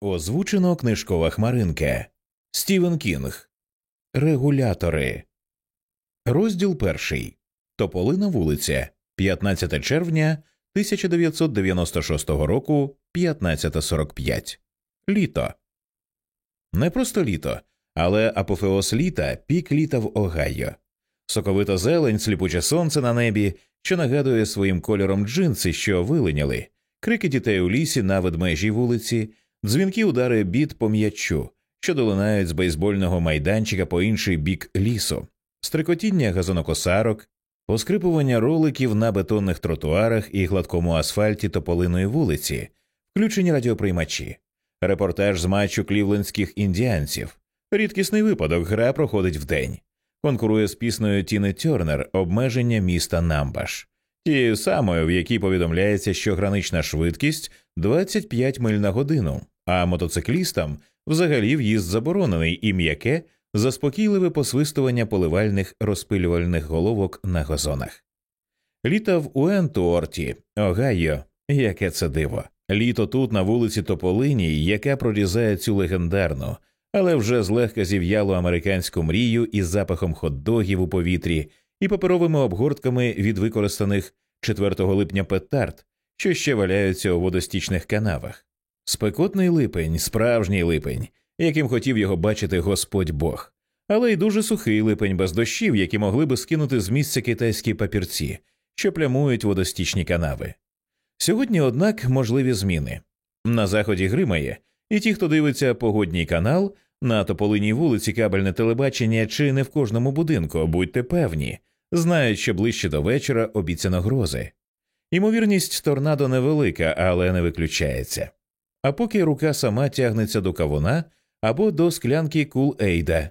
Озвучено книжкова хмаринка Стівен Кінг. Регулятори. Розділ перший. Тополина вулиця. 15 червня 1996 року 15.45. Літо. Не просто літо, але апофеоз літа пік літа в Огайо. Соковита зелень, сліпуче сонце на небі, що нагадує своїм кольором джинси, що вилиняли, крики дітей у лісі на ведмежій вулиці, дзвінки удари біт по м'ячу, що долинають з бейсбольного майданчика по інший бік лісу, стрикотіння газонокосарок, поскрипування роликів на бетонних тротуарах і гладкому асфальті тополиної вулиці, включені радіоприймачі, репортаж з матчу клівлендських індіанців. Рідкісний випадок гра проходить вдень. Конкурує з піснею Тіни Тьорнер обмеження міста Намбаш, тією самою, в якій повідомляється, що гранична швидкість 25 миль на годину, а мотоциклістам взагалі в'їзд заборонений і м'яке заспокійливе посвистування поливальних розпилювальних головок на газонах. Літа в Уентуорті, Огайо, яке це диво. Літо тут на вулиці Тополиній, яка прорізає цю легендарну, але вже злегка зів'ялу американську мрію із запахом хот-догів у повітрі і паперовими обгортками від використаних 4 липня петард, що ще валяються у водостічних канавах. Спекотний липень, справжній липень, яким хотів його бачити Господь Бог, але й дуже сухий липень без дощів, які могли би скинути з місця китайські папірці, що плямують водостічні канави. Сьогодні, однак, можливі зміни. На заході гримає, і ті, хто дивиться погодній канал, на тополиній вулиці кабельне телебачення чи не в кожному будинку, будьте певні, знають, що ближче до вечора обіцяно грози. Ймовірність торнадо невелика, але не виключається. А поки рука сама тягнеться до кавуна або до склянки кул Ейда.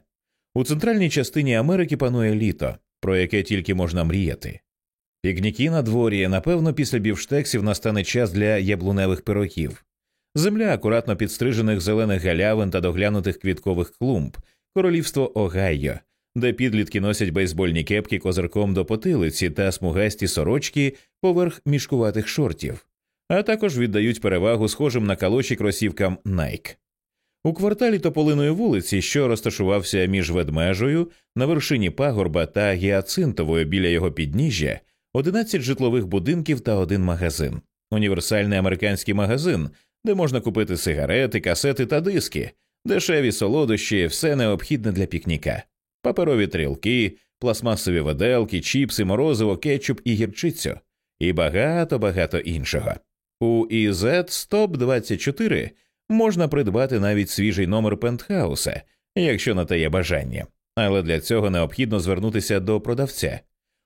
У центральній частині Америки панує літо, про яке тільки можна мріяти. Пікніки на дворі, напевно, після бівштексів настане час для яблуневих пирогів. Земля акуратно підстрижених зелених галявин та доглянутих квіткових клумб, королівство Огайо, де підлітки носять бейсбольні кепки козирком до потилиці та смугасті сорочки поверх мішкуватих шортів, а також віддають перевагу схожим на калоші кросівкам Nike. У кварталі Тополиної вулиці, що розташувався між ведмежою на вершині пагорба та гіацинтовою біля його підніжжя, 11 житлових будинків та один магазин, універсальний американський магазин, де можна купити сигарети, касети та диски, дешеві солодощі, все необхідне для пікніка, паперові трілки, пластмасові виделки, чіпси, морозиво, кетчуп і гірчицю, і багато багато іншого. У ІЗ Стоп 24 можна придбати навіть свіжий номер пентхауса, якщо на те є бажання, але для цього необхідно звернутися до продавця.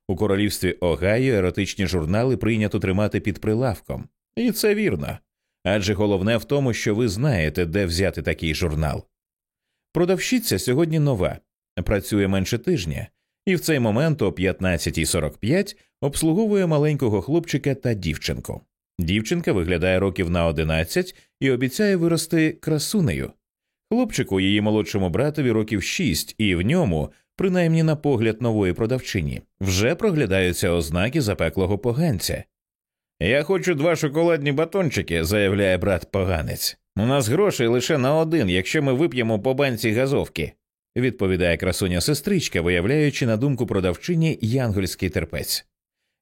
У королівстві Огайо еротичні журнали прийнято тримати під прилавком, і це вірно. Адже головне в тому, що ви знаєте, де взяти такий журнал. Продавщиця сьогодні нова, працює менше тижня, і в цей момент о 15.45 обслуговує маленького хлопчика та дівчинку. Дівчинка виглядає років на 11 і обіцяє вирости красунею. Хлопчику, її молодшому братові років 6, і в ньому, принаймні на погляд нової продавчині, вже проглядаються ознаки запеклого поганця. Я хочу два шоколадні батончики, заявляє брат поганець. У нас грошей лише на один, якщо ми вип'ємо по банці газовки, відповідає красуня сестричка, виявляючи на думку продавчині янгольський терпець.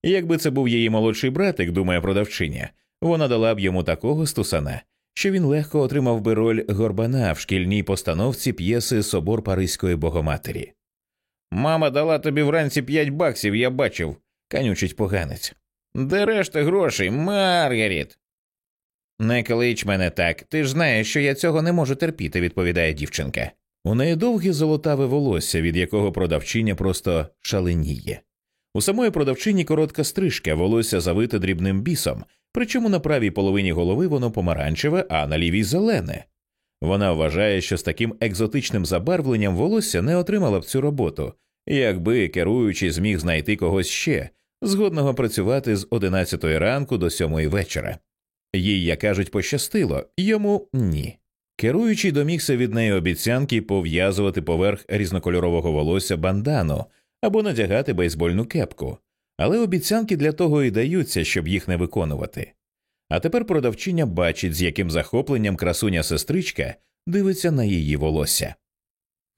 Якби це був її молодший братик, думає продавчиня, вона дала б йому такого стусана, що він легко отримав би роль горбана в шкільній постановці п'єси Собор Паризької Богоматері. Мама дала тобі вранці п'ять баксів, я бачив, канючить поганець. Де решта грошей, Маргаріт? Не клич мене так. Ти ж знаєш, що я цього не можу терпіти, відповідає дівчинка. У неї довге золотаве волосся, від якого продавчиня просто шаленіє. У самої продавчині коротка стрижка, волосся завите дрібним бісом, причому на правій половині голови воно помаранчеве, а на лівій зелене. Вона вважає, що з таким екзотичним забарвленням волосся не отримала б цю роботу, якби керуючий зміг знайти когось ще, згодного працювати з 11 ранку до 7 вечора. Їй, як кажуть, пощастило, йому ні. Керуючий домігся від неї обіцянки пов'язувати поверх різнокольорового волосся бандану або надягати бейсбольну кепку, але обіцянки для того і даються, щоб їх не виконувати. А тепер продавчиня бачить, з яким захопленням красуня сестричка дивиться на її волосся.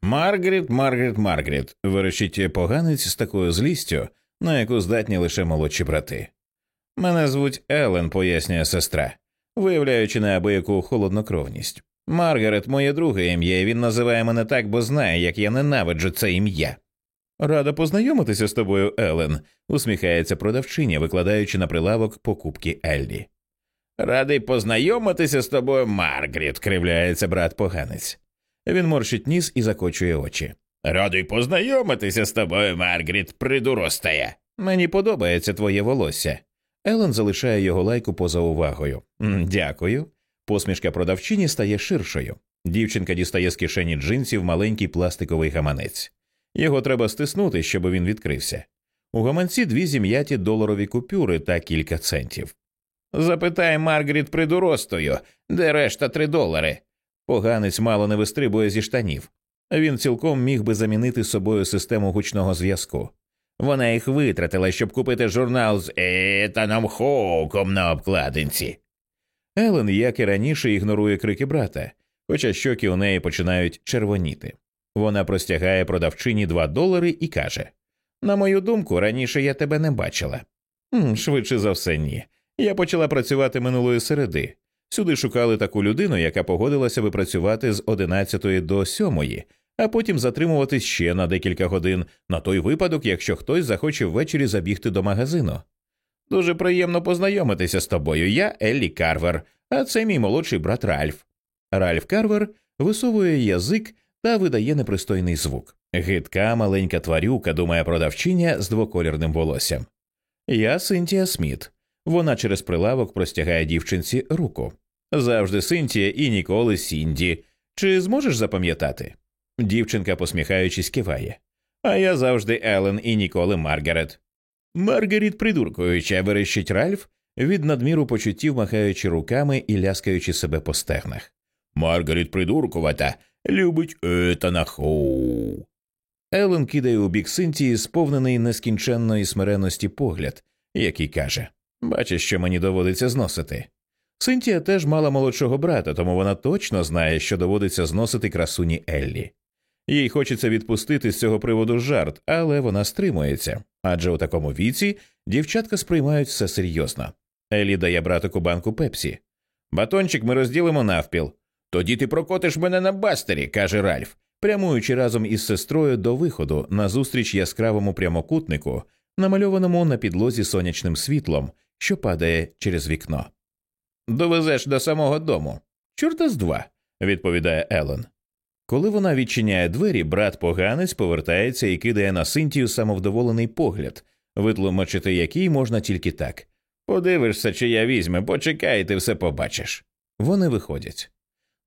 Маргарет, Маргарет, Маргарет, вирішить поганець з такою злістю, на яку здатні лише молодші брати. Мене звуть Елен, пояснює сестра, виявляючи неабияку холоднокровність. Маргарет, моє друге ім'я, і він називає мене так, бо знає, як я ненавиджу це ім'я. Рада познайомитися з тобою, Елен, усміхається продавчиня, викладаючи на прилавок покупки Еллі. Радий познайомитися з тобою, Маргарет, кривляється брат поганець. Він морщить ніс і закочує очі. Радий познайомитися з тобою, Маргарет, придуростає. Мені подобається твоє волосся. Елен залишає його лайку поза увагою. Дякую. Посмішка продавчині стає ширшою. Дівчинка дістає з кишені джинсів маленький пластиковий гаманець. Його треба стиснути, щоб він відкрився. У гаманці дві зім'яті доларові купюри та кілька центів. Запитай Маргарет придуростою, де решта три долари. Поганець мало не вистрибує зі штанів. Він цілком міг би замінити собою систему гучного зв'язку. Вона їх витратила, щоб купити журнал з Етаном Хоуком на обкладинці. Елен, як і раніше, ігнорує крики брата, хоча щоки у неї починають червоніти. Вона простягає продавчині два долари і каже На мою думку, раніше я тебе не бачила. «М, Швидше за все, ні. Я почала працювати минулої середи. Сюди шукали таку людину, яка погодилася би працювати з 11 до 7, а потім затримуватись ще на декілька годин на той випадок, якщо хтось захоче ввечері забігти до магазину. Дуже приємно познайомитися з тобою. Я Еллі Карвер, а це мій молодший брат Ральф. Ральф Карвер висовує язик та видає непристойний звук. Гидка маленька тварюка, думає продавчиня з двоколірним волоссям. Я Синтія Сміт. Вона через прилавок простягає дівчинці руку. Завжди Синтія і ніколи Сінді. Чи зможеш запам'ятати? Дівчинка, посміхаючись, киває. А я завжди Елен і ніколи Маргарет. Маргарет придуркуюча, верещить Ральф, від надміру почуттів махаючи руками і ляскаючи себе по стегнах. Маргарет придуркувата, любить Етана Хоу. Елен кидає у бік Синтії сповнений нескінченної смиреності погляд, який каже Бачиш, що мені доводиться зносити. Синтія теж мала молодшого брата, тому вона точно знає, що доводиться зносити красуні Еллі. Їй хочеться відпустити з цього приводу жарт, але вона стримується, адже у такому віці дівчатка сприймають все серйозно. Еллі дає братику банку пепсі. Батончик ми розділимо навпіл. Тоді ти прокотиш мене на бастері, каже Ральф, прямуючи разом із сестрою до виходу назустріч яскравому прямокутнику, намальованому на підлозі сонячним світлом, що падає через вікно. Довезеш до самого дому. Чорта з два, відповідає Елен. Коли вона відчиняє двері, брат поганець повертається і кидає на Синтію самовдоволений погляд, витлумачити який можна тільки так. Подивишся, чи я візьме, почекай, ти все побачиш. Вони виходять.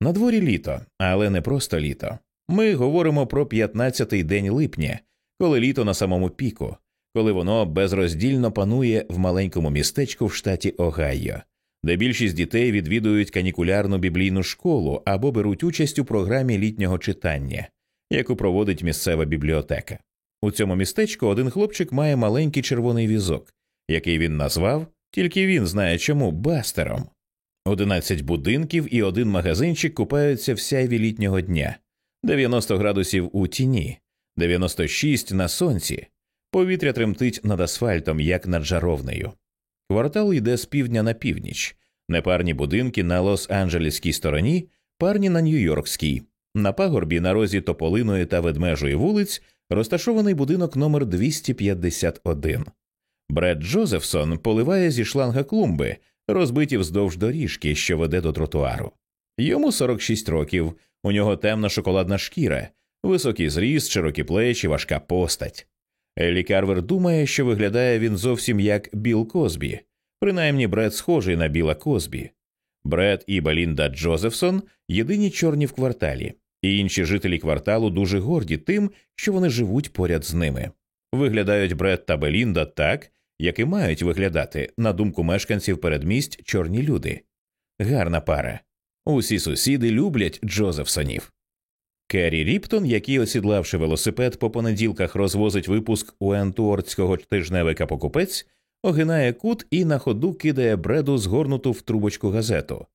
На дворі літо, але не просто літо. Ми говоримо про 15-й день липня, коли літо на самому піку, коли воно безроздільно панує в маленькому містечку в штаті Огайо, де більшість дітей відвідують канікулярну біблійну школу або беруть участь у програмі літнього читання, яку проводить місцева бібліотека. У цьому містечку один хлопчик має маленький червоний візок, який він назвав, тільки він знає чому бастером. Одинадцять будинків і один магазинчик купаються в сяйві літнього дня, 90 градусів у тіні, 96 на сонці. Повітря тремтить над асфальтом, як над жаровнею. Квартал йде з півдня на північ, непарні будинки на Лос-Анджелеській стороні, парні на Нью-Йоркській. На пагорбі на розі Тополиної та Ведмежої вулиць розташований будинок номер 251. Бред Джозефсон поливає зі шланга клумби, розбиті вздовж доріжки, що веде до тротуару. Йому 46 років, у нього темна шоколадна шкіра, високий зріст, широкі плечі, важка постать. Еллі Карвер думає, що виглядає він зовсім як Біл Козбі, принаймні Бред схожий на Біла Козбі. Бред і Белінда Джозефсон єдині чорні в кварталі, і інші жителі кварталу дуже горді тим, що вони живуть поряд з ними. Виглядають Бред та Белінда так, як і мають виглядати, на думку мешканців передмість чорні люди. Гарна пара. Усі сусіди люблять Джозефсонів. Керрі Ріптон, який, осідлавши велосипед, по понеділках розвозить випуск у Ентуортського тижневика покупець, огинає кут і на ходу кидає бреду згорнуту в трубочку газету.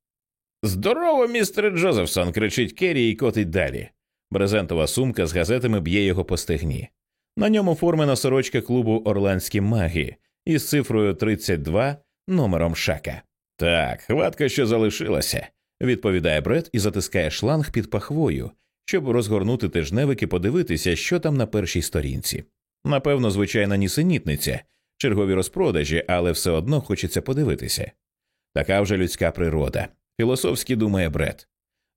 Здорово, містер Джозефсон. кричить Керрі і котить далі. Брезентова сумка з газетами б'є його по стегні. На ньому формена сорочка клубу Орландські маги із цифрою 32 номером шака. Так, хватка, що залишилася, відповідає Бред і затискає шланг під пахвою, щоб розгорнути тижневик і подивитися, що там на першій сторінці. Напевно, звичайна нісенітниця, чергові розпродажі, але все одно хочеться подивитися. Така вже людська природа. Філософськи думає Бред.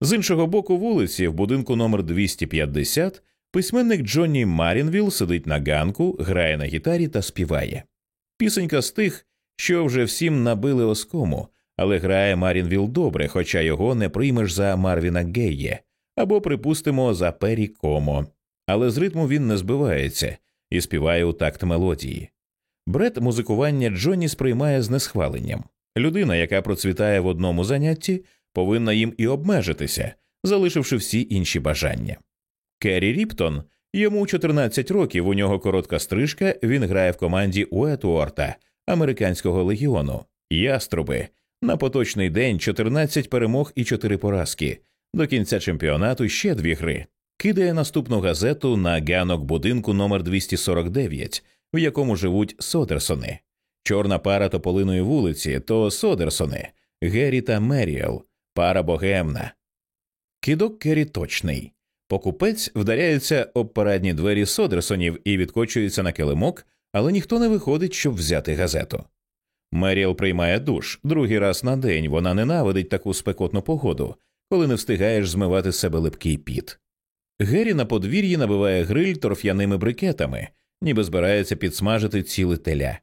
З іншого боку вулиці, в будинку номер 250, письменник Джонні Марінвіл сидить на ганку, грає на гітарі та співає. Пісенька з тих, що вже всім набили оскому, але грає Марінвіл добре, хоча його не приймеш за Марвіна Гейє або, припустимо, за Пері Комо. Але з ритму він не збивається і співає у такт мелодії. Бред музикування Джонні сприймає з несхваленням. Людина, яка процвітає в одному занятті, повинна їм і обмежитися, залишивши всі інші бажання. Керрі Ріптон йому 14 років, у нього коротка стрижка, він грає в команді Уетуорта, американського легіону, яструби. На поточний день 14 перемог і 4 поразки. До кінця чемпіонату ще дві гри. Кидає наступну газету на ганок будинку номер 249, в якому живуть Содерсони. Чорна пара тополиної вулиці то Содерсони, Геррі та Меріел, пара богемна. Кидок Керрі точний. Покупець вдаряється об парадні двері Содерсонів і відкочується на килимок, але ніхто не виходить, щоб взяти газету. Меріел приймає душ другий раз на день вона ненавидить таку спекотну погоду, коли не встигаєш змивати з себе липкий піт. Геррі на подвір'ї набиває гриль торф'яними брикетами, ніби збирається підсмажити ціле теля.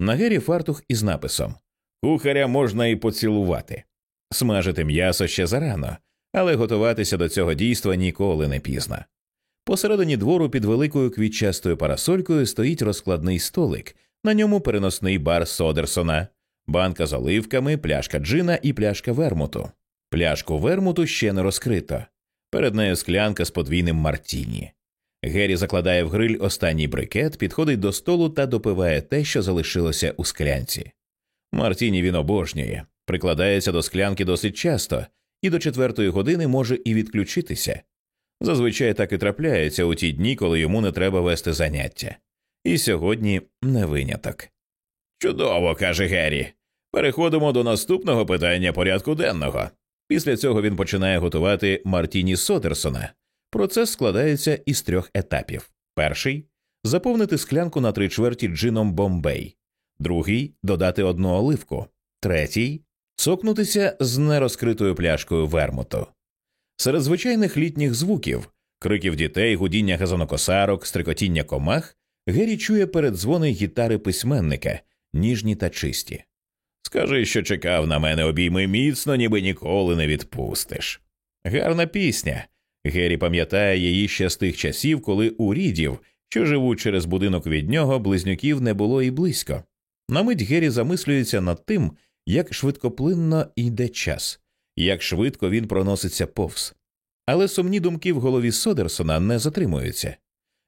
На Гері фартух із написом Кухаря можна і поцілувати. Смажити м'ясо ще зарано, але готуватися до цього дійства ніколи не пізно. Посередині двору під великою квітчастою парасолькою стоїть розкладний столик, на ньому переносний бар Содерсона, банка з оливками, пляшка джина і пляшка вермуту. Пляшку вермуту ще не розкрито. Перед нею склянка з подвійним мартіні. Геррі закладає в гриль останній брикет, підходить до столу та допиває те, що залишилося у склянці. Мартіні він обожнює, прикладається до склянки досить часто і до четвертої години може і відключитися. Зазвичай так і трапляється у ті дні, коли йому не треба вести заняття. І сьогодні не виняток. Чудово, каже Геррі. Переходимо до наступного питання порядку денного. Після цього він починає готувати Мартіні Содерсона. Процес складається із трьох етапів: перший заповнити склянку на три чверті джином Бомбей, другий додати одну оливку, третій цокнутися з нерозкритою пляшкою вермуту. Серед звичайних літніх звуків, криків дітей, гудіння газонокосарок, стрикотіння комах, Геррі чує передзвони гітари письменника, ніжні та чисті. Скажи, що чекав на мене обійми міцно, ніби ніколи не відпустиш. Гарна пісня. Геррі пам'ятає її ще з тих часів, коли у рідів, що живуть через будинок від нього, близнюків не було і близько. На мить Геррі замислюється над тим, як швидкоплинно йде час, як швидко він проноситься повз. Але сумні думки в голові Содерсона не затримуються.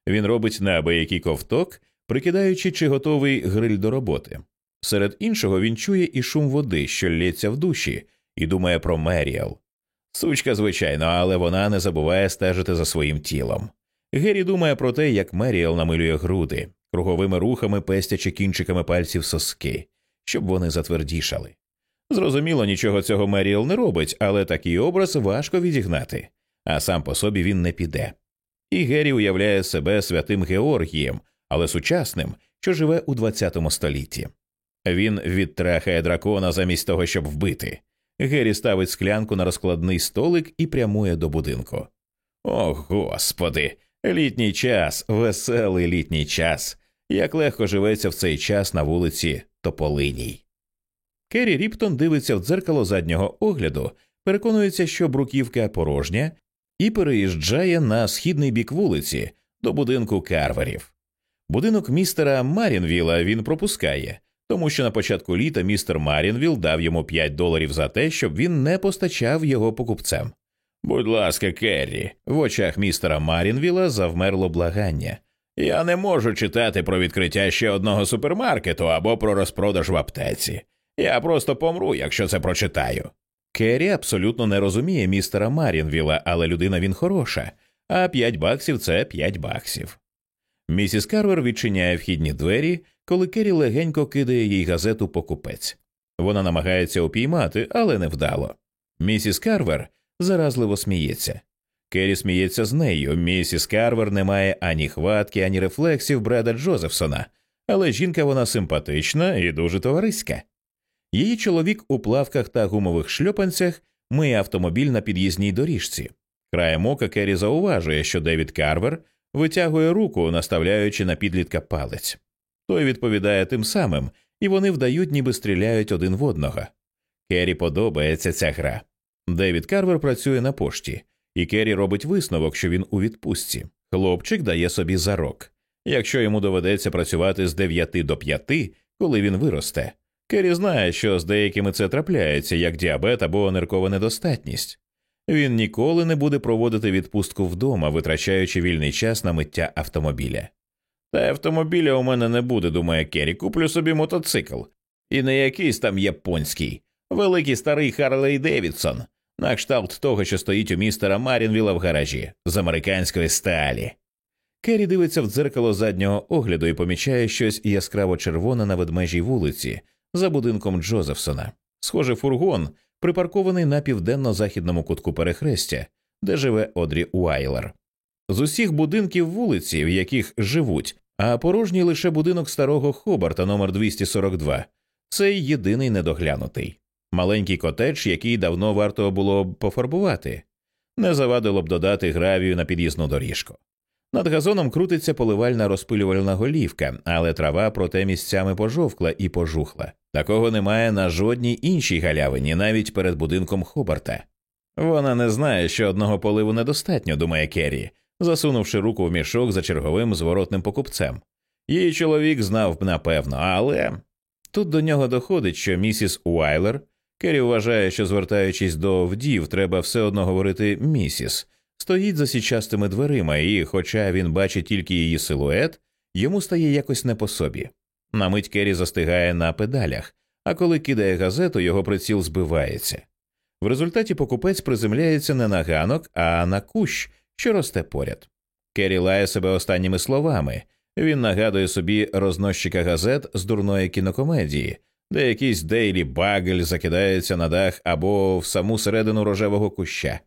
Він робить неабиякий ковток, прикидаючи, чи готовий гриль до роботи. Серед іншого він чує і шум води, що лється в душі, і думає про Меріал. Сучка, звичайно, але вона не забуває стежити за своїм тілом. Геррі думає про те, як Меріал намилює груди, круговими рухами пестячи кінчиками пальців соски, щоб вони затвердішали. Зрозуміло, нічого цього Меріал не робить, але такий образ важко відігнати, а сам по собі він не піде. І Геррі уявляє себе святим Георгієм, але сучасним, що живе у ХХ столітті. Він відтрахає дракона замість того, щоб вбити. Геррі ставить склянку на розкладний столик і прямує до будинку. О, господи, літній час, веселий літній час. Як легко живеться в цей час на вулиці Тополиній. Керрі Ріптон дивиться в дзеркало заднього огляду, переконується, що бруківка порожня, і переїжджає на східний бік вулиці до будинку Карверів. Будинок містера Марінвіла він пропускає, тому що на початку літа містер Марінвіл дав йому 5 доларів за те, щоб він не постачав його покупцям. Будь ласка, Керрі, в очах містера Марінвіла завмерло благання. Я не можу читати про відкриття ще одного супермаркету або про розпродаж в аптеці. Я просто помру, якщо це прочитаю. Керрі абсолютно не розуміє містера Марінвіла, але людина він хороша, а п'ять баксів це п'ять баксів. Місіс Карвер відчиняє вхідні двері, коли Керрі легенько кидає їй газету покупець. Вона намагається упіймати, але невдало. Місіс Карвер заразливо сміється. Керрі сміється з нею. Місіс Карвер не має ані хватки, ані рефлексів Бреда Джозефсона, але жінка вона симпатична і дуже товариська. Її чоловік у плавках та гумових шльопанцях миє автомобіль на під'їзній доріжці. Краєм ока Керрі зауважує, що Девід Карвер витягує руку, наставляючи на підлітка палець. Той відповідає тим самим, і вони вдають, ніби стріляють один в одного. Керрі подобається ця гра. Девід Карвер працює на пошті, і Керрі робить висновок, що він у відпустці. Хлопчик дає собі зарок. Якщо йому доведеться працювати з 9 до 5, коли він виросте. Керрі знає, що з деякими це трапляється, як діабет або ниркова недостатність. Він ніколи не буде проводити відпустку вдома, витрачаючи вільний час на миття автомобіля. Та автомобіля у мене не буде, думає Керрі, куплю собі мотоцикл. І не якийсь там японський, великий старий Харлей Девідсон, на кшталт того, що стоїть у містера Марінвіла в гаражі з американської сталі. Керрі дивиться в дзеркало заднього огляду і помічає щось яскраво червоне на ведмежій вулиці за будинком Джозефсона. Схоже, фургон припаркований на південно-західному кутку перехрестя, де живе Одрі Уайлер. З усіх будинків вулиці, в яких живуть, а порожній лише будинок старого Хобарта номер 242 цей єдиний недоглянутий, маленький котедж, який давно варто було б пофарбувати, не завадило б додати гравію на під'їзну доріжку. Над газоном крутиться поливальна розпилювальна голівка, але трава проте місцями пожовкла і пожухла. Такого немає на жодній іншій галявині, навіть перед будинком Хобарта. Вона не знає, що одного поливу недостатньо, думає Керрі, засунувши руку в мішок за черговим зворотним покупцем. Її чоловік знав б напевно, але тут до нього доходить, що місіс Уайлер Керрі вважає, що звертаючись до вдів, треба все одно говорити місіс, стоїть за січастими дверима, і, хоча він бачить тільки її силует, йому стає якось не по собі. На мить Керрі застигає на педалях, а коли кидає газету, його приціл збивається. В результаті покупець приземляється не на ганок, а на кущ, що росте поряд. Керрі лає себе останніми словами. Він нагадує собі рознощика газет з дурної кінокомедії, де якийсь Дейлі Багель закидається на дах або в саму середину рожевого куща.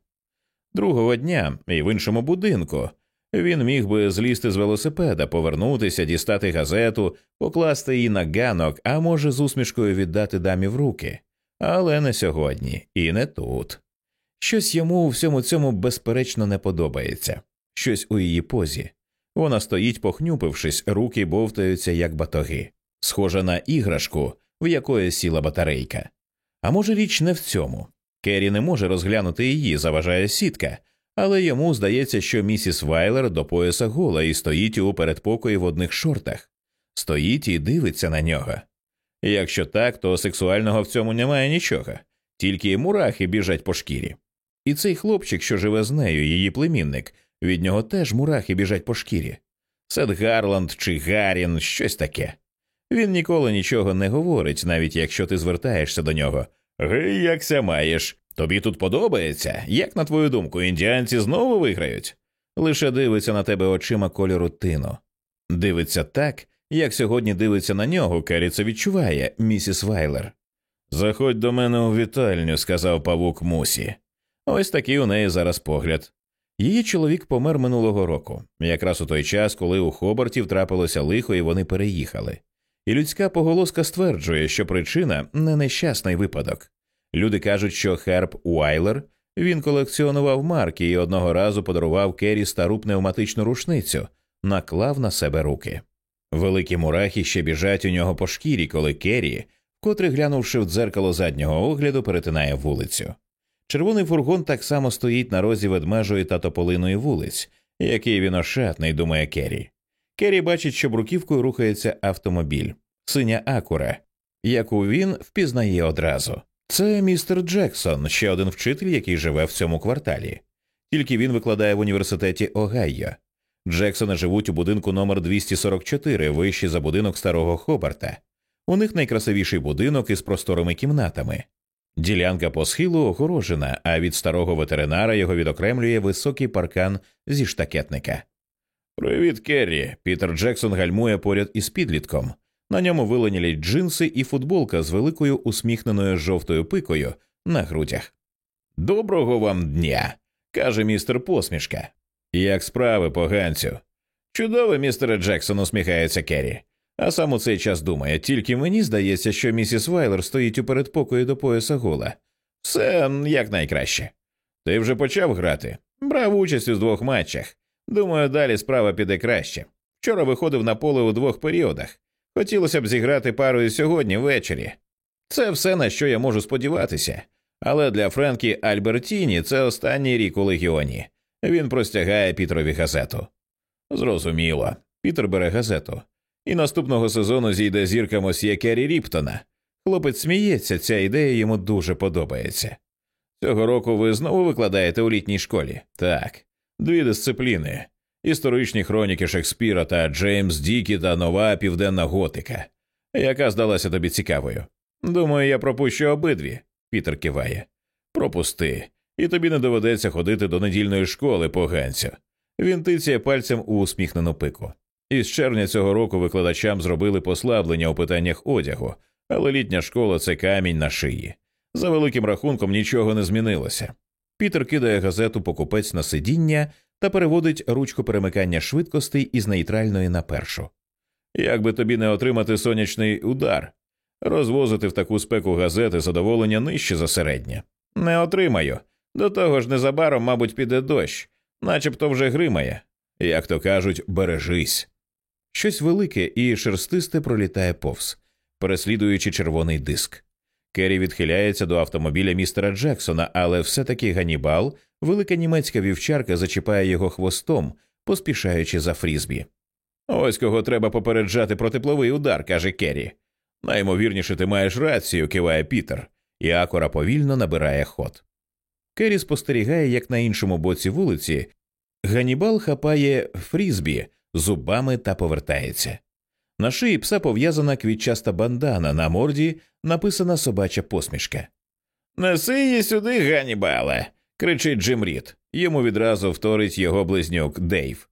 Другого дня і в іншому будинку він міг би злізти з велосипеда, повернутися, дістати газету, покласти її на ганок, а може, з усмішкою віддати дамі в руки. Але не сьогодні, і не тут. Щось йому у всьому цьому безперечно не подобається, щось у її позі. Вона стоїть, похнюпившись, руки бовтаються, як батоги, схожа на іграшку, в якої сіла батарейка. А може, річ не в цьому. Керрі не може розглянути її, заважає сітка, але йому здається, що місіс Вайлер до пояса гола і стоїть у передпокої в одних шортах, стоїть і дивиться на нього. Якщо так, то сексуального в цьому немає нічого, тільки мурахи біжать по шкірі. І цей хлопчик, що живе з нею, її племінник, від нього теж мурахи біжать по шкірі. Сет Гарланд чи Гарін, щось таке. Він ніколи нічого не говорить, навіть якщо ти звертаєшся до нього. Гей, якся маєш? Тобі тут подобається? Як на твою думку, індіанці знову виграють? Лише дивиться на тебе очима кольору тину. Дивиться так, як сьогодні дивиться на нього, Керрі це відчуває, місіс Вайлер. Заходь до мене у вітальню, сказав павук Мусі. Ось такий у неї зараз погляд. Її чоловік помер минулого року, якраз у той час, коли у Хобартів трапилося лихо і вони переїхали. І людська поголоска стверджує, що причина не нещасний випадок. Люди кажуть, що Херб Уайлер він колекціонував марки і одного разу подарував Керрі стару пневматичну рушницю, наклав на себе руки. Великі мурахи ще біжать у нього по шкірі, коли Керрі, котрий глянувши в дзеркало заднього огляду, перетинає вулицю. Червоний фургон так само стоїть на розі ведмежої та тополиної вулиць, який він ошатний, думає Керрі. Керрі бачить, що бруківкою рухається автомобіль, синя акура, яку він впізнає одразу. Це містер Джексон, ще один вчитель, який живе в цьому кварталі. Тільки він викладає в університеті Огайо. Джексони живуть у будинку номер 244, вищий за будинок старого Хобарта. У них найкрасивіший будинок із просторими кімнатами. Ділянка по схилу огорожена, а від старого ветеринара його відокремлює високий паркан зі штакетника. Привіт, Керрі. Пітер Джексон гальмує поряд із підлітком. На ньому виленілі джинси і футболка з великою усміхненою жовтою пикою на грудях. Доброго вам дня, каже містер посмішка. Як справи, поганцю? Чудово, містере Джексон, усміхається Керрі. А сам у цей час думає, тільки мені здається, що місіс Вайлер стоїть у передпокої до пояса гола. Все якнайкраще. Ти вже почав грати? Брав участь у двох матчах. Думаю, далі справа піде краще. Вчора виходив на поле у двох періодах. Хотілося б зіграти парою сьогодні ввечері. Це все на що я можу сподіватися. Але для Френкі Альбертіні це останній рік у легіоні. Він простягає Пітрові газету. Зрозуміло. Пітер бере газету. І наступного сезону зійде зірка Мосьє Керрі Ріптона. Хлопець сміється, ця ідея йому дуже подобається. Цього року ви знову викладаєте у літній школі? Так. Дві дисципліни історичні хроніки Шекспіра та Джеймс Дікі та нова південна готика. Яка здалася тобі цікавою? Думаю, я пропущу обидві. Пітер киває. Пропусти, і тобі не доведеться ходити до недільної школи, поганцю. Він тицяє пальцем у усміхнену пику. Із червня цього року викладачам зробили послаблення у питаннях одягу, але літня школа це камінь на шиї. За великим рахунком нічого не змінилося. Пітер кидає газету покупець на сидіння та переводить ручку перемикання швидкостей із нейтральної на першу. Як би тобі не отримати сонячний удар, розвозити в таку спеку газети задоволення нижче за середнє. Не отримаю. До того ж, незабаром, мабуть, піде дощ, начебто вже гримає. Як то кажуть, бережись. Щось велике і шерстисте пролітає повз, переслідуючи червоний диск. Керрі відхиляється до автомобіля містера Джексона, але все таки Ганібал, велика німецька вівчарка, зачіпає його хвостом, поспішаючи за фрізбі. Ось кого треба попереджати про тепловий удар, каже Керрі. Наймовірніше, ти маєш рацію, киває Пітер, і акора повільно набирає ход. Керрі спостерігає, як на іншому боці вулиці Ганібал хапає фрізбі зубами та повертається. На шиї пса пов'язана квітчаста бандана, на морді написана собача посмішка. Неси її сюди, Ганібале. кричить Джим Рід. Йому відразу вторить його близнюк Дейв.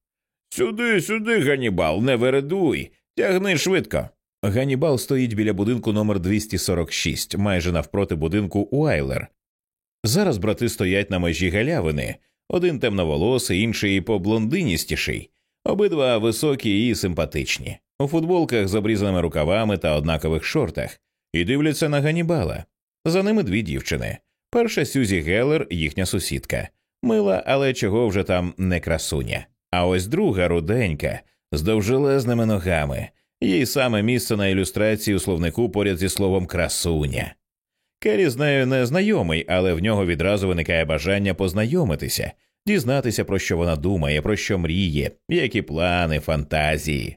Сюди, сюди, Ганібал, не вередуй, тягни швидко. Ганібал стоїть біля будинку номер 246, майже навпроти будинку Уайлер. Зараз брати стоять на межі галявини, один темноволосий, інший поблондиністіший, обидва високі і симпатичні, у футболках з обрізаними рукавами та однакових шортах, і дивляться на Ганібала. За ними дві дівчини. Перша Сюзі Геллер, їхня сусідка, мила, але чого вже там не красуня. А ось друга руденька з довжелезними ногами, їй саме місце на ілюстрації у словнику поряд зі словом красуня. Керрі з нею не знайомий, але в нього відразу виникає бажання познайомитися, дізнатися, про що вона думає, про що мріє, які плани, фантазії.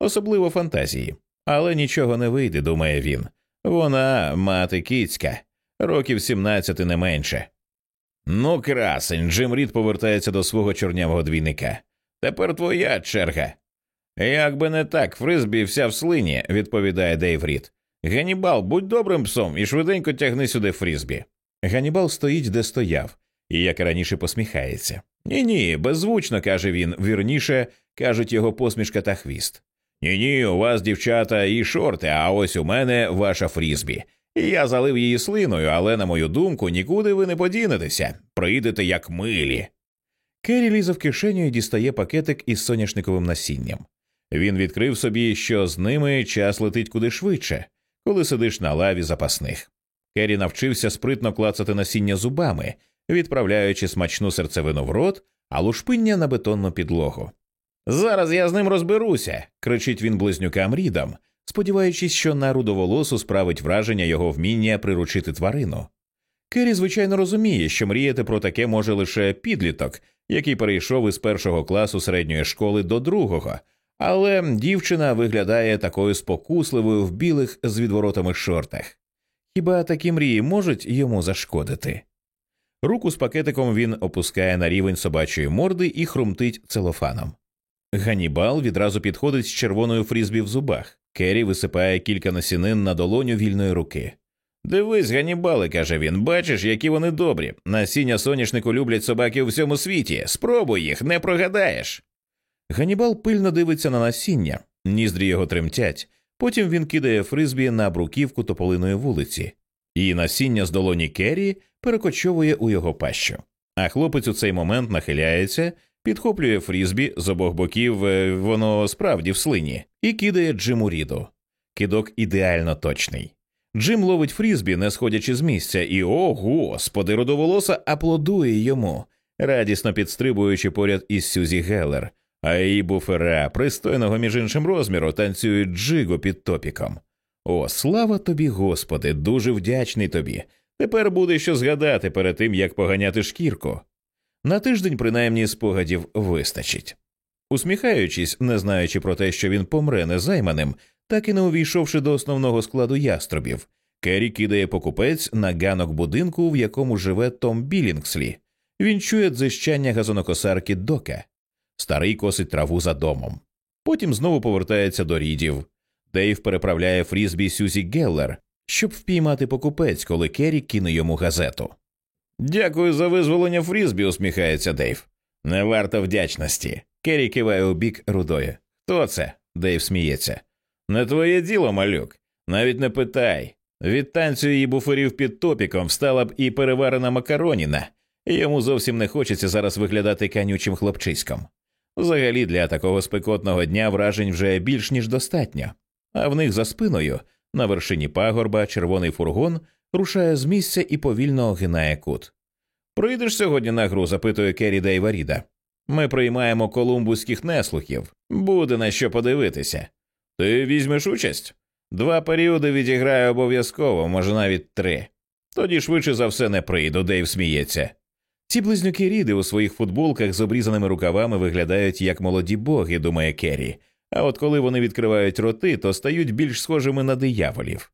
Особливо фантазії. Але нічого не вийде, думає він. Вона мати кицька, років 17 не менше. Ну, красень, Джим Рід повертається до свого чорнявого двійника. Тепер твоя черга. Як би не так, Фризбі вся в слині, відповідає Дейв Рід. Ганібал, будь добрим псом і швиденько тягни сюди Фрізбі. Ганібал стоїть, де стояв, і як раніше посміхається. Ні, ні, беззвучно, каже він, вірніше кажуть його посмішка та хвіст. Ні, ні, у вас, дівчата, і шорти, а ось у мене ваша Фрізбі. Я залив її слиною, але, на мою думку, нікуди ви не подінетеся. Прийдете як милі. Керрі лізе в кишеню і дістає пакетик із соняшниковим насінням. Він відкрив собі, що з ними час летить куди швидше, коли сидиш на лаві запасних. Керрі навчився спритно клацати насіння зубами, відправляючи смачну серцевину в рот, а лушпиння на бетонну підлогу. Зараз я з ним розберуся. кричить він близнюкам рідам, сподіваючись, що на рудоволосу справить враження його вміння приручити тварину. Керрі, звичайно, розуміє, що мріяти про таке може лише підліток, який перейшов із першого класу середньої школи до другого, але дівчина виглядає такою спокусливою в білих з відворотами шортах. Хіба такі мрії можуть йому зашкодити? Руку з пакетиком він опускає на рівень собачої морди і хрумтить целофаном. Ганібал відразу підходить з червоною фрізбі в зубах. Керрі висипає кілька насінин на долоню вільної руки. Дивись, Ганібали, каже він, бачиш, які вони добрі. Насіння соняшнику люблять собаки у всьому світі. Спробуй їх, не прогадаєш. Ганібал пильно дивиться на насіння, ніздрі його тремтять. Потім він кидає фризбі на бруківку тополиної вулиці, і насіння з долоні Керрі перекочовує у його пащу. А хлопець у цей момент нахиляється, підхоплює фрізбі з обох боків, е, воно справді в слині, і кидає Джиму Ріду. Кидок ідеально точний. Джим ловить фрізбі, не сходячи з місця, і о, господи, родоволоса аплодує йому, радісно підстрибуючи поряд із Сюзі Геллер, а її буфера, пристойного між іншим розміру, танцюють джигу під топіком. О, слава тобі, Господи, дуже вдячний тобі. Тепер буде що згадати перед тим, як поганяти шкірку. На тиждень, принаймні, спогадів вистачить. Усміхаючись, не знаючи про те, що він помре незайманим, так і не увійшовши до основного складу яструбів, Керрі кидає покупець на ганок будинку, в якому живе Том Білінгслі. Він чує дзищання газонокосарки Дока. Старий косить траву за домом. Потім знову повертається до рідів. Дейв переправляє фрізбі Сюзі Геллер, щоб впіймати покупець, коли Керрі кине йому газету. Дякую за визволення фрізбі, усміхається Дейв. Не варто вдячності. Керрі киває у бік рудої. Хто це? Дейв сміється. Не твоє діло, малюк. Навіть не питай. Від танцю її буферів під топіком встала б і переварена макароніна. Йому зовсім не хочеться зараз виглядати канючим хлопчиськом. Взагалі для такого спекотного дня вражень вже більш ніж достатньо, а в них за спиною, на вершині пагорба, червоний фургон рушає з місця і повільно огинає кут. Прийдеш сьогодні на гру? запитує Керрі Дейва Ріда. Ми приймаємо колумбуських неслухів. Буде на що подивитися. Ти візьмеш участь? Два періоди відіграю обов'язково, може навіть три. Тоді швидше за все не прийду, Дейв сміється. Ці близнюки Ріди у своїх футболках з обрізаними рукавами виглядають як молоді боги, думає Керрі. А от коли вони відкривають роти, то стають більш схожими на дияволів.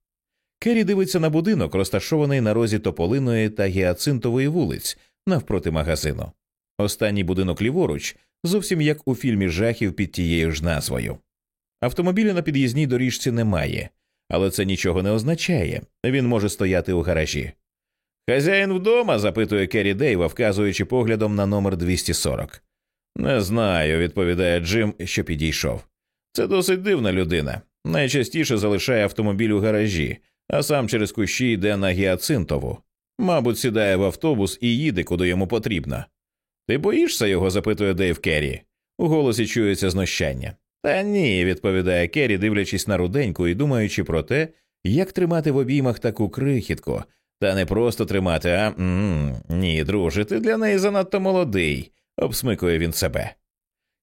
Керрі дивиться на будинок, розташований на розі Тополиної та Гіацинтової вулиць, навпроти магазину. Останній будинок ліворуч, зовсім як у фільмі жахів під тією ж назвою. Автомобіля на під'їзній доріжці немає, але це нічого не означає він може стояти у гаражі. Хазяїн вдома? запитує Керрі Дейва, вказуючи поглядом на номер 240. Не знаю, відповідає Джим, що підійшов. Це досить дивна людина. Найчастіше залишає автомобіль у гаражі, а сам через кущі йде на гіацинтову. Мабуть, сідає в автобус і їде, куди йому потрібно. Ти боїшся його? запитує Дейв Керрі. У голосі чується знущання. Та ні, відповідає Керрі, дивлячись на руденьку і думаючи про те, як тримати в обіймах таку крихітку, та не просто тримати, а М -м, ні, друже, ти для неї занадто молодий, обсмикує він себе.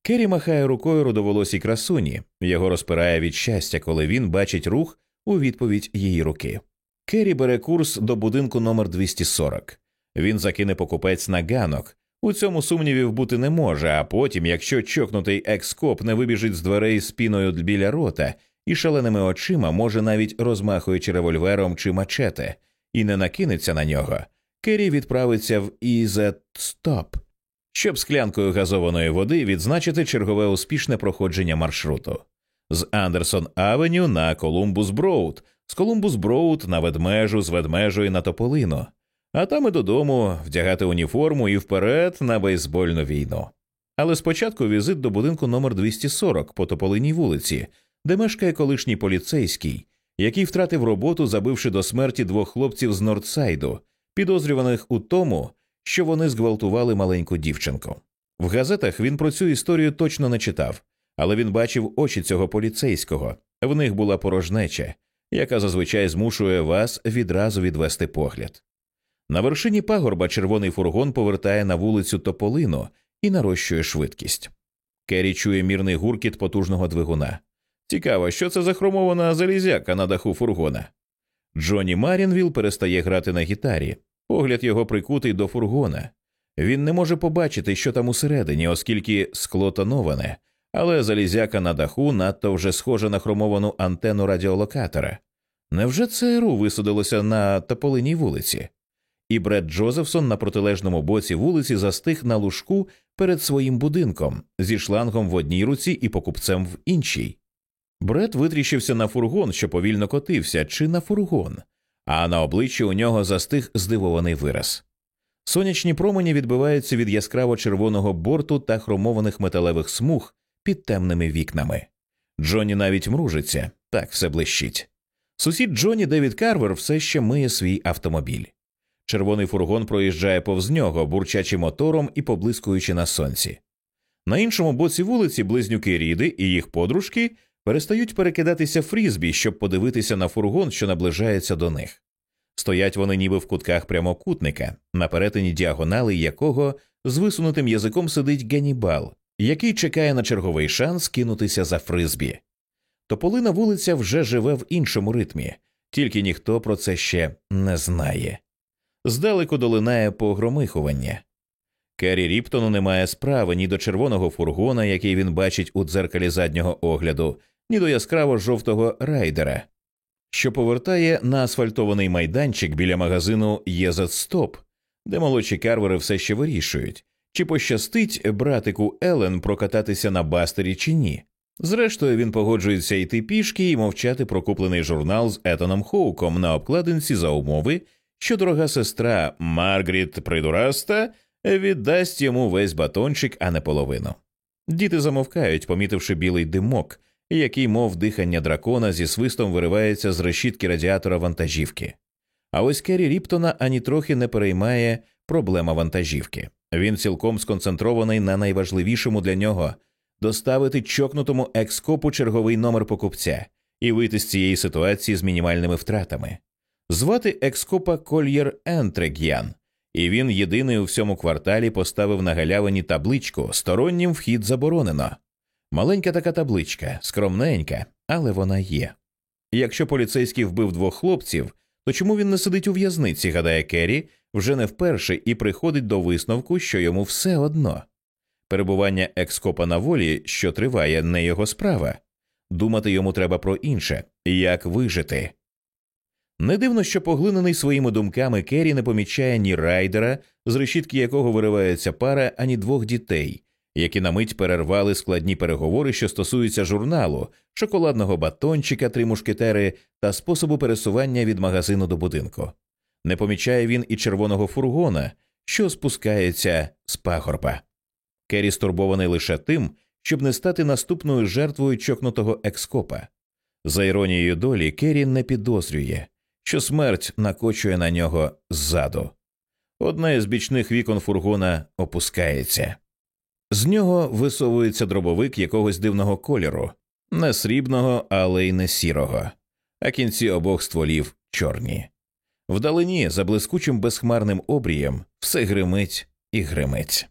Керрі махає рукою рудоволосій красуні, його розпирає від щастя, коли він бачить рух у відповідь її руки. Керрі бере курс до будинку номер 240. Він закине «Покупець» на ганок. У цьому сумнівів бути не може, а потім, якщо чокнутий екскоп не вибіжить з дверей з піною біля рота і шаленими очима, може навіть розмахуючи револьвером чи мачете, і не накинеться на нього, Керрі відправиться в Ізет Стоп, щоб склянкою газованої води відзначити чергове успішне проходження маршруту. З Андерсон Авеню на Колумбус Броуд, з Колумбус Броуд на ведмежу, з ведмежої на тополину, а там і додому вдягати уніформу і вперед на бейсбольну війну. Але спочатку візит до будинку номер 240 по Тополиній вулиці, де мешкає колишній поліцейський, який втратив роботу, забивши до смерті двох хлопців з Нордсайду, підозрюваних у тому, що вони зґвалтували маленьку дівчинку. В газетах він про цю історію точно не читав, але він бачив очі цього поліцейського. В них була порожнеча, яка зазвичай змушує вас відразу відвести погляд. На вершині пагорба червоний фургон повертає на вулицю Тополину і нарощує швидкість. Керрі чує мірний гуркіт потужного двигуна. Цікаво, що це за хромована залізяка на даху фургона. Джонні Марінвіл перестає грати на гітарі, погляд його прикутий до фургона. Він не може побачити, що там усередині, оскільки скло тоноване, але залізяка на даху надто вже схожа на хромовану антенну радіолокатора. Невже ЦРУ висадилося на тополиній вулиці? і Бред Джозефсон на протилежному боці вулиці застиг на лужку перед своїм будинком зі шлангом в одній руці і покупцем в іншій. Бред витріщився на фургон, що повільно котився, чи на фургон, а на обличчі у нього застиг здивований вираз. Сонячні промені відбиваються від яскраво червоного борту та хромованих металевих смуг під темними вікнами. Джонні навіть мружиться, так все блищить. Сусід Джонні Девід Карвер все ще миє свій автомобіль. Червоний фургон проїжджає повз нього, бурчачи мотором і поблискуючи на сонці. На іншому боці вулиці близнюки Ріди і їх подружки перестають перекидатися фрізбі, щоб подивитися на фургон, що наближається до них. Стоять вони ніби в кутках прямокутника, на перетині діагонали якого з висунутим язиком сидить Ганібал, який чекає на черговий шанс кинутися за фризбі. Тополина вулиця вже живе в іншому ритмі, тільки ніхто про це ще не знає. Здалеку долинає погромихування. Керрі Ріптону немає справи ні до червоного фургона, який він бачить у дзеркалі заднього огляду, ні до яскраво жовтого райдера, що повертає на асфальтований майданчик біля магазину «Єзет Стоп», де молодші карвери все ще вирішують, чи пощастить братику Елен прокататися на бастері чи ні. Зрештою, він погоджується йти пішки і мовчати про куплений журнал з Етоном Хоуком на обкладинці за умови, що дорога сестра Маргаріт Придураста віддасть йому весь батончик, а не половину. Діти замовкають, помітивши білий димок, який, мов дихання дракона, зі свистом виривається з решітки радіатора вантажівки. А ось Керрі Ріптона ані трохи не переймає проблема вантажівки. Він цілком сконцентрований на найважливішому для нього доставити чокнутому екскопу черговий номер покупця і вийти з цієї ситуації з мінімальними втратами. Звати екскопа Кольєр Ентрег'ян, і він єдиний у всьому кварталі поставив на галявині табличку Стороннім вхід заборонено. Маленька така табличка, скромненька, але вона є. Якщо поліцейський вбив двох хлопців, то чому він не сидить у в'язниці, гадає Керрі, вже не вперше і приходить до висновку, що йому все одно. Перебування екскопа на волі, що триває, не його справа. Думати йому треба про інше як вижити. Не дивно, що поглинений своїми думками Керрі не помічає ні райдера, з решітки якого виривається пара, ані двох дітей, які на мить перервали складні переговори, що стосуються журналу, шоколадного батончика, три мушкетери та способу пересування від магазину до будинку. Не помічає він і червоного фургона, що спускається з пагорба. Керрі стурбований лише тим, щоб не стати наступною жертвою чокнутого екскопа. За іронією долі, Керрі не підозрює, що смерть накочує на нього ззаду. Одне з бічних вікон фургона опускається. З нього висовується дробовик якогось дивного кольору, не срібного, але й не сірого, а кінці обох стволів чорні. Вдалині, за блискучим безхмарним обрієм, все гримить і гримить.